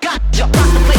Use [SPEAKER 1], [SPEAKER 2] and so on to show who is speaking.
[SPEAKER 1] Got your back.